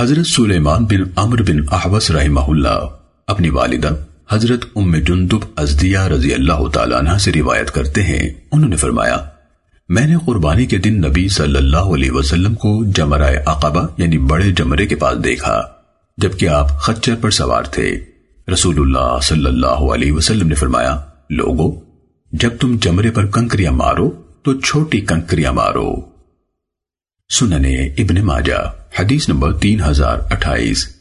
حضرت سلیمان بن عمر بن احوس رحمہ اللہ اپنی والدہ حضرت ام جندب ازدیہ رضی اللہ تعالیٰ عنہ سے روایت کرتے ہیں۔ انہوں نے فرمایا، میں نے قربانی کے دن نبی صلی اللہ علیہ وسلم کو جمرہ عقبہ یعنی بڑے جمرے کے پاس دیکھا، جبکہ آپ خچر پر سوار تھے۔ رسول اللہ صلی اللہ علیہ وسلم نے فرمایا، لوگو، جب تم جمرے پر کنکریاں مارو تو چھوٹی کنکریاں مارو۔ سننے ابن ماجہ۔ حدیث نمبر تین ہزار اٹھائیس۔